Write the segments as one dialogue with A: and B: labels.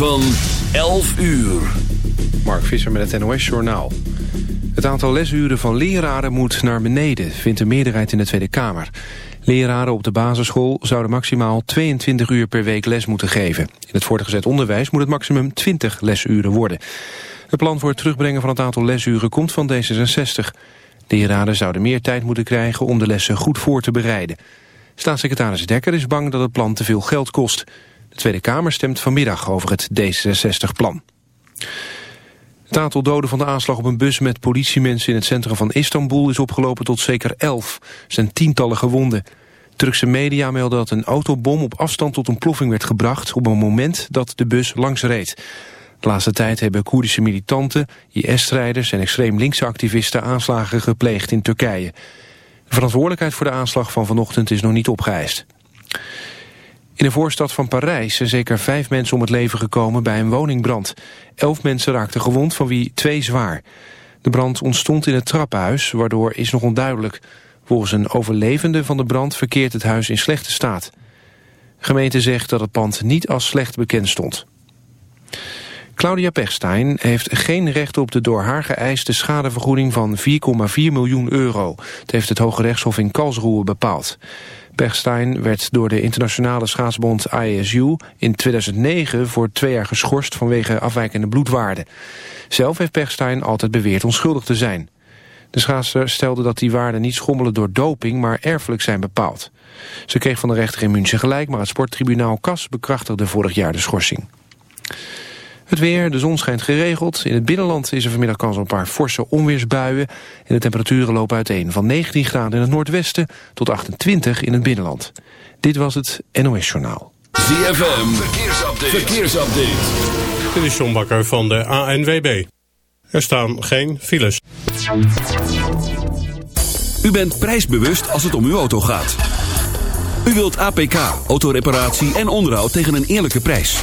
A: Van 11 uur.
B: Mark Visser met het NOS Journaal. Het aantal lesuren van leraren moet naar beneden, vindt de meerderheid in de Tweede Kamer. Leraren op de basisschool zouden maximaal 22 uur per week les moeten geven. In het voortgezet onderwijs moet het maximum 20 lesuren worden. Het plan voor het terugbrengen van het aantal lesuren komt van D66. Leraren zouden meer tijd moeten krijgen om de lessen goed voor te bereiden. Staatssecretaris Dekker is bang dat het plan te veel geld kost... De Tweede Kamer stemt vanmiddag over het D66-plan. Het aantal doden van de aanslag op een bus met politiemensen in het centrum van Istanbul is opgelopen tot zeker elf. Er zijn tientallen gewonden. Turkse media melden dat een autobom op afstand tot een ploffing werd gebracht op een moment dat de bus langs reed. De laatste tijd hebben Koerdische militanten, IS-strijders en extreem linkse activisten aanslagen gepleegd in Turkije. De verantwoordelijkheid voor de aanslag van vanochtend is nog niet opgeëist. In de voorstad van Parijs zijn zeker vijf mensen om het leven gekomen bij een woningbrand. Elf mensen raakten gewond, van wie twee zwaar. De brand ontstond in het trappenhuis, waardoor is nog onduidelijk. Volgens een overlevende van de brand verkeert het huis in slechte staat. Gemeente zegt dat het pand niet als slecht bekend stond. Claudia Pechstein heeft geen recht op de door haar geëiste schadevergoeding van 4,4 miljoen euro. Dat heeft het Hoge Rechtshof in Karlsruhe bepaald. Pechstein werd door de internationale schaatsbond ISU in 2009 voor twee jaar geschorst vanwege afwijkende bloedwaarden. Zelf heeft Pechstein altijd beweerd onschuldig te zijn. De schaatser stelde dat die waarden niet schommelen door doping, maar erfelijk zijn bepaald. Ze kreeg van de rechter in München gelijk, maar het sporttribunaal Kas bekrachtigde vorig jaar de schorsing. Het weer, de zon schijnt geregeld. In het binnenland is er vanmiddag kans op een paar forse onweersbuien. En de temperaturen lopen uiteen van 19 graden in het noordwesten tot 28 in het binnenland. Dit was het NOS Journaal.
A: ZFM, verkeersupdate. verkeersupdate.
C: Dit is John Bakker van de ANWB. Er staan geen files.
A: U bent prijsbewust als het om uw auto gaat. U wilt APK, autoreparatie en onderhoud tegen een eerlijke prijs.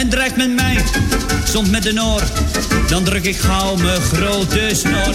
D: En dreigt met mij, soms met een oor. Dan druk ik gauw mijn grote snor.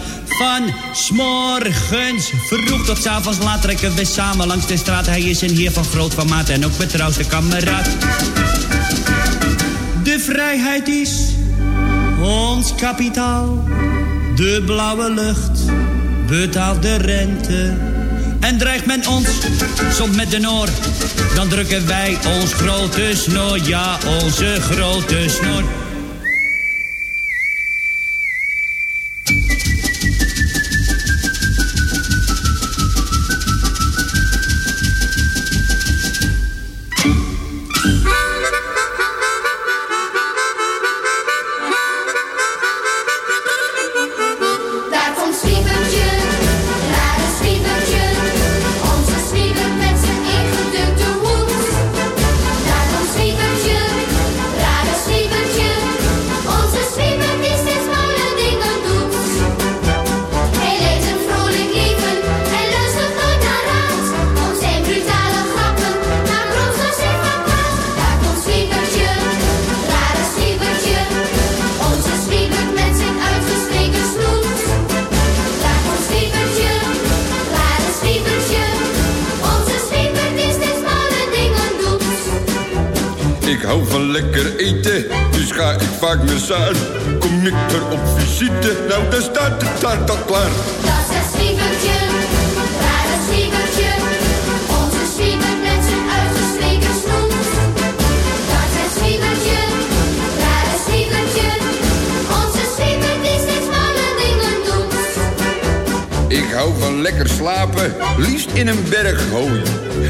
D: Van s'morgens vroeg tot 's avonds laat trekken we samen langs de straat. Hij is een heer van groot formaat en ook betrouwde kameraad. De vrijheid is ons kapitaal. De blauwe lucht betaalt de rente. En dreigt men ons soms met de noor, dan drukken wij ons grote snor, ja, onze grote snor.
E: Lekker eten, dus ga ik vaak naar Saar. Kom ik er op visite, nou dan staat de taart al klaar.
F: Dat is het zwiebertje, daar zwiebertje. Onze zwiebert met zijn uitgestreken snoet. Dat is het zwiebertje, daar zwiebertje. Onze zwiebert die steeds malle dingen doet.
E: Ik hou van lekker slapen, liefst in een berg hooi.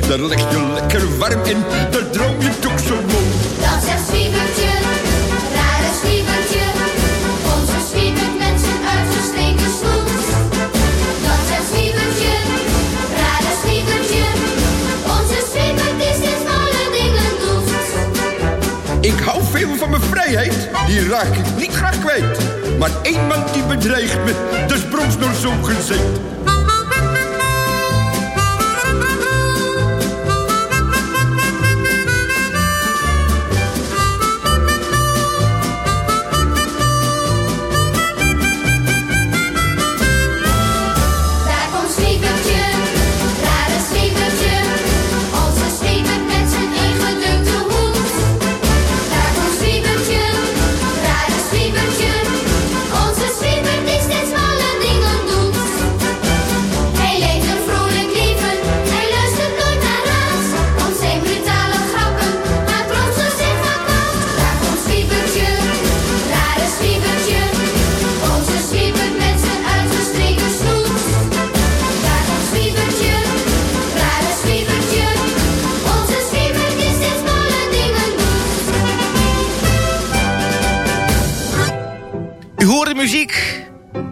E: Daar leg je lekker warm in, daar droom je toch zo mooi. Van mijn vrijheid, die raak ik niet graag kwijt. Maar één man die bedreigt me, dat is bronsnor zo gezegd.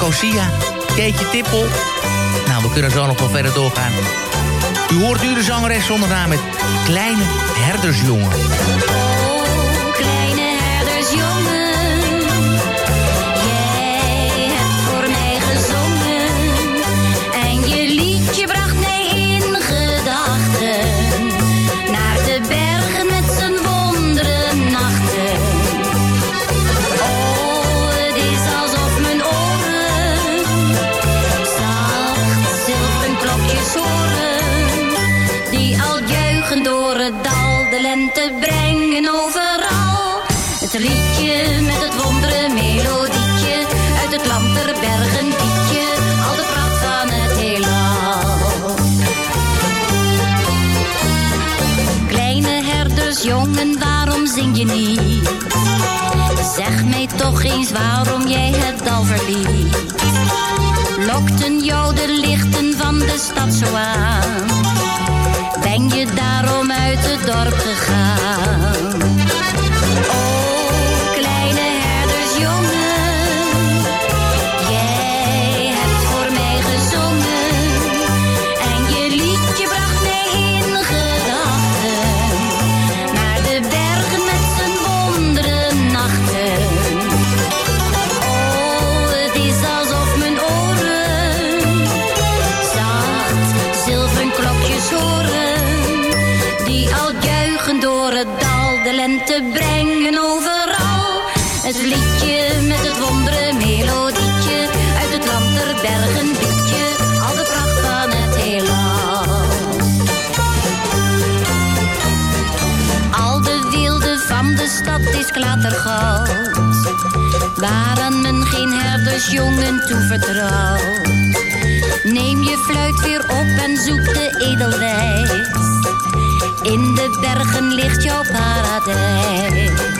G: Nicosia, Keetje Tippel. Nou, we kunnen zo nog wel verder doorgaan. U hoort nu de zangeres zonder naam met Kleine Herdersjongen.
F: Al juichen door het dal, de lente brengen overal. Het liedje met het wondere melodietje, uit het land der bergen liedje, al de pracht van het heelal. Kleine herdersjongen, waarom zing je niet? Zeg mij toch eens waarom jij het dal verliet. Lokten jou de lichten van de stad zo aan? Ben je daarom uit het dorp gegaan? Lente brengen overal. Het liedje met het wondere melodietje, uit het land der al de pracht van het heelal. Al de wilde van de stad is klatergoud. Waaraan men geen herdersjongen toevertrouwt. Neem je fluit weer op en zoek de edelwijs. In de bergen ligt jouw paradijs.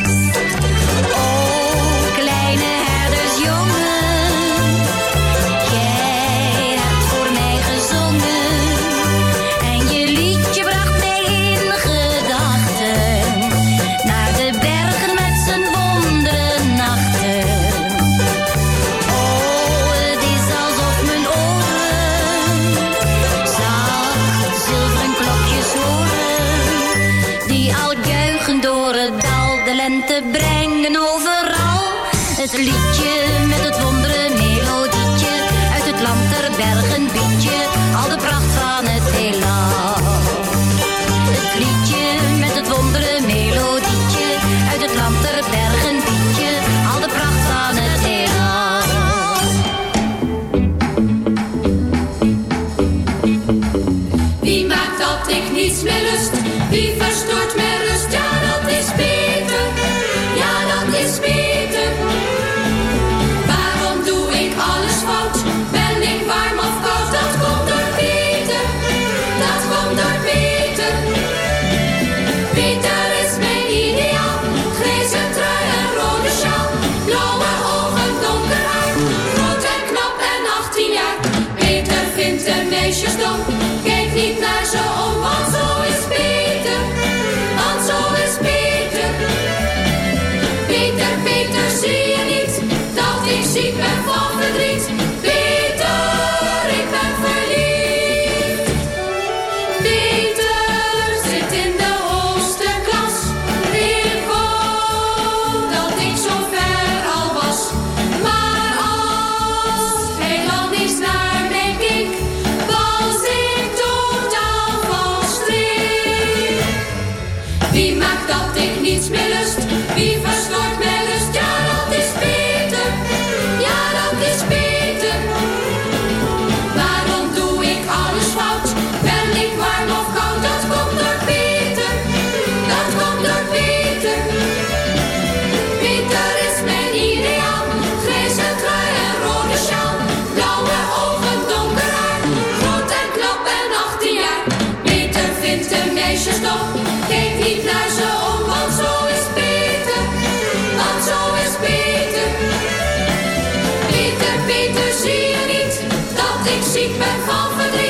H: Van
E: verdriet?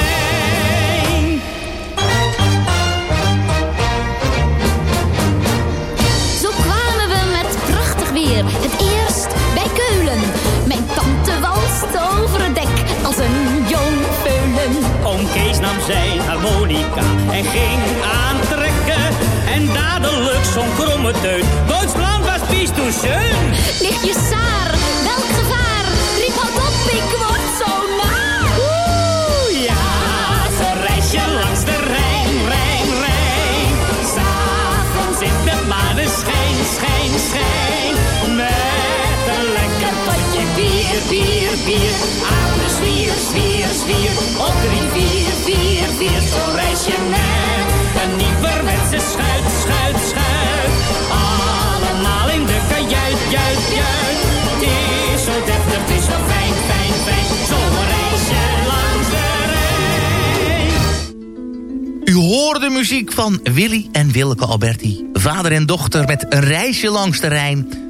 F: Als een jong peulen.
I: Oom Kees nam zijn harmonica en ging aantrekken. En dadelijk zo'n kromme teut. Duitsland was pies toen schön.
F: Ligt je saar, welk gevaar? Riep houd op, ik word zo naar.
I: Oeh, ja, zo reis je langs de Rijn, Rijn, Rijn. S'avonds in de maneschijn, vier, vier, aan de zwier, zwier, zwier. Op drie, vier, vier, vier, zo reis je net. Een nieuwerwetse schuit, schuit, schuit. Allemaal in de kajuit, juit, juit. Het is zo deftig, het is zo fijn, fijn, fijn. Zo reis je langs de Rijn.
G: U hoort de muziek van Willy en Wilke Alberti. Vader en dochter met een reisje langs de Rijn...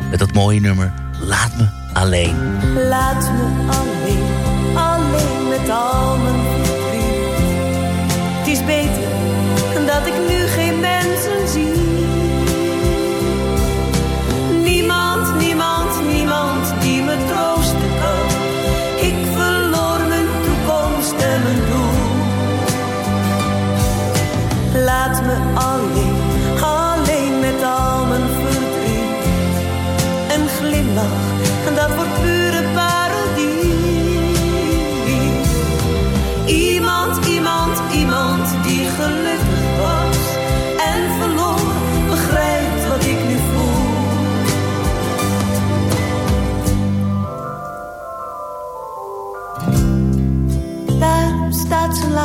G: met dat mooie nummer Laat Me Alleen.
J: Laat me alleen, alleen met al mijn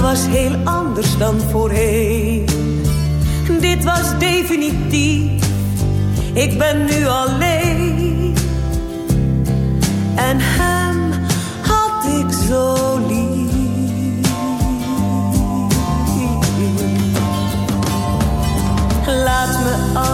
J: was heel anders dan voorheen. Dit was definitief. Ik ben nu alleen. En hem had ik zo lief. Laat me alleen,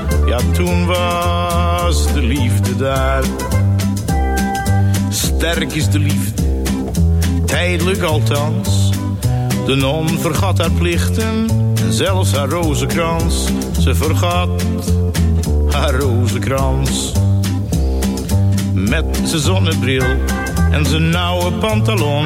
K: Ja, toen was de liefde daar. Sterk is de liefde, tijdelijk althans. De non vergat haar plichten en zelfs haar rozenkrans. Ze vergat haar rozenkrans. Met zijn zonnebril en zijn nauwe pantalon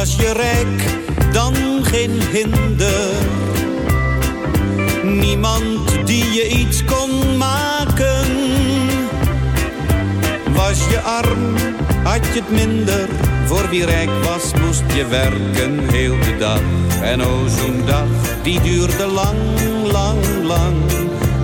L: Was je rijk, dan geen hinder. Niemand die je iets kon maken. Was je arm, had je het minder. Voor wie rijk was, moest je werken heel de dag. En o, zo'n dag, die duurde lang, lang, lang.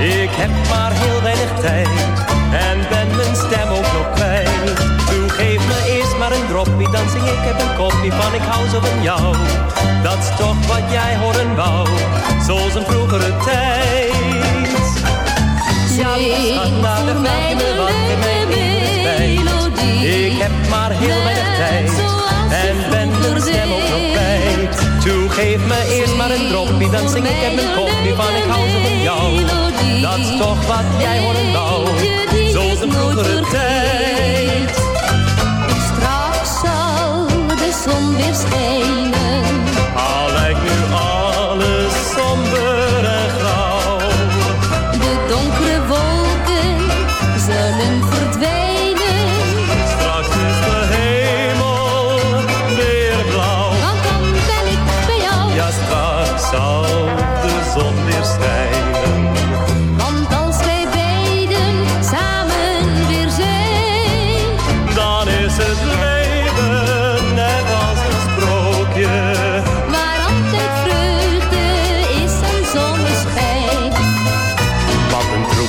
F: Ik
I: heb maar heel weinig tijd en ben mijn stem ook nog kwijt. Doe, geef me eerst maar een droppie, dan zing ik heb een kopje van ik hou zo van jou. Dat is toch wat jij horen wou, zoals een vroegere tijd. Ja, schat, nou dan vraag je me wat, geef me even respijt. Ik heb maar heel weinig tijd en ben mijn stem. Toe, geef me eerst maar een droppie, dan zing ik heb een kopje van ik hou zo van jou. Dat is toch wat jij horen wou, zoals een vroegere tijd.
F: Straks zal de zon weer schijnen.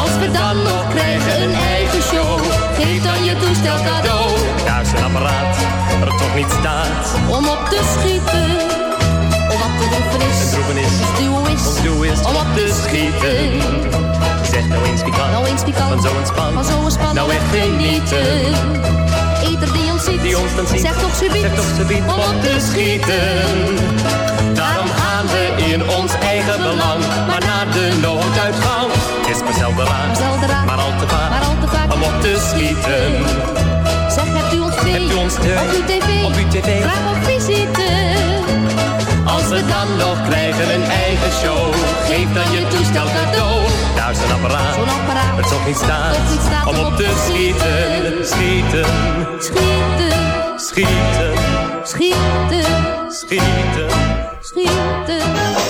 F: Als we dan nog krijgen een eigen show, geef dan je toestel cadeau.
I: Daar is een apparaat, er toch niet staat.
F: Om op te schieten, om wat te droeven is.
I: Een droeven is,
F: duo is,
I: ons doel is om op te schieten. Zeg nou eens wie kan,
F: nou eens pikant,
I: van zo'n span.
F: van zo'n span,
I: Nou echt genieten.
F: Ieder die ons ziet,
I: Die ons dan ziet,
F: zegt toch subiet,
I: zegt toch subiet
F: om op te schieten.
I: Daarom gaan we in ons eigen belang, maar naar de nooduitgang. Is maar al te vaak,
F: maar al te vaak.
I: om op te schieten.
F: Zeg, hebt u ons twee
I: Hebt u ons twee
F: op uw tv?
I: op uw tv?
F: Graag op visite.
I: Als we dan nog krijgen een eigen show, geef dan je toestel cadeau. Daar is een apparaat,
F: Zo'n apparaat,
I: het niet staat,
F: toch niet staat
I: om op te schieten. Schieten,
F: Schieten,
I: schieten,
F: schieten,
I: schieten.
F: schieten.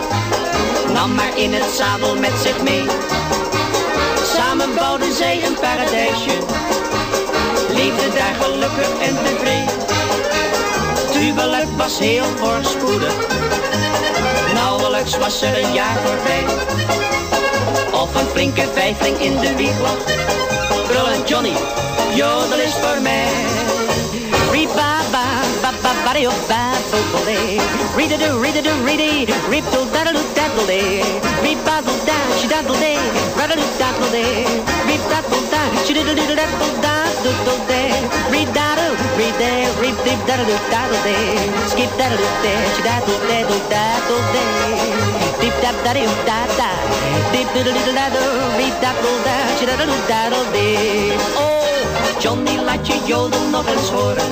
M: nam maar in het zadel met zich mee. Samen bouwden zij een paradijsje, leefden daar gelukkig en tevreden. Huwelijk was heel voorspoedig, nauwelijks was er een jaar voorbij. Of een flinke vijfling in de wieg lag, brullen Johnny, jodel is voor mij. Riba ba ba ba ba dee ba bo bo dee. Read read it read it. Rip do daddle daddle dee. Rip daddle da she daddle dee. Raddle daddle dee. Rip daddle da she diddle diddle daddle daddle do dee. Read daddle read dee. Rip dip daddle daddle dee. Skip daddle daddle dee. Dip da da. Dip diddle diddle daddle. Rip daddle da she daddle daddle dee. Oh. Johnny, laat je jodel nog eens horen.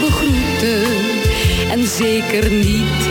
F: En zeker niet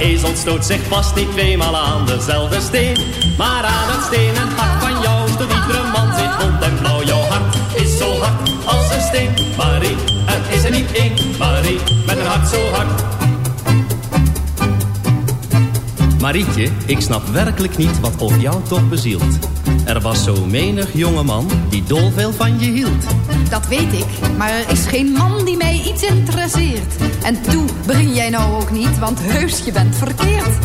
I: Ezel stoot zich vast niet tweemaal aan dezelfde steen. Maar aan het stenen hart van jou stoot iedere man zit rond en blauw. Jouw hart is zo hard als een steen, Marie. Er is er niet één, Marie, met een hart zo hard. Marietje, ik snap werkelijk niet wat of jou toch bezielt. Er was zo menig jongeman die dolveel van je hield.
N: Dat weet ik, maar er is geen man die mij iets interesseert. En toe begin jij nou ook niet, want heus, je bent verkeerd.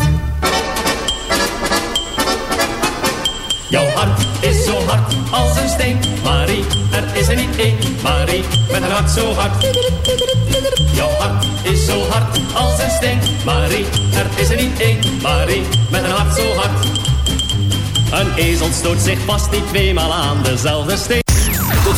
I: Jouw hart is zo hard als een steen, Marie. Er is er niet één, Marie, met een hart zo hard. Jouw hart is zo hard als een steen, Marie. Er is er niet één, Marie, met een hart zo hard. Een ezel stoot zich vast niet tweemaal aan dezelfde steen.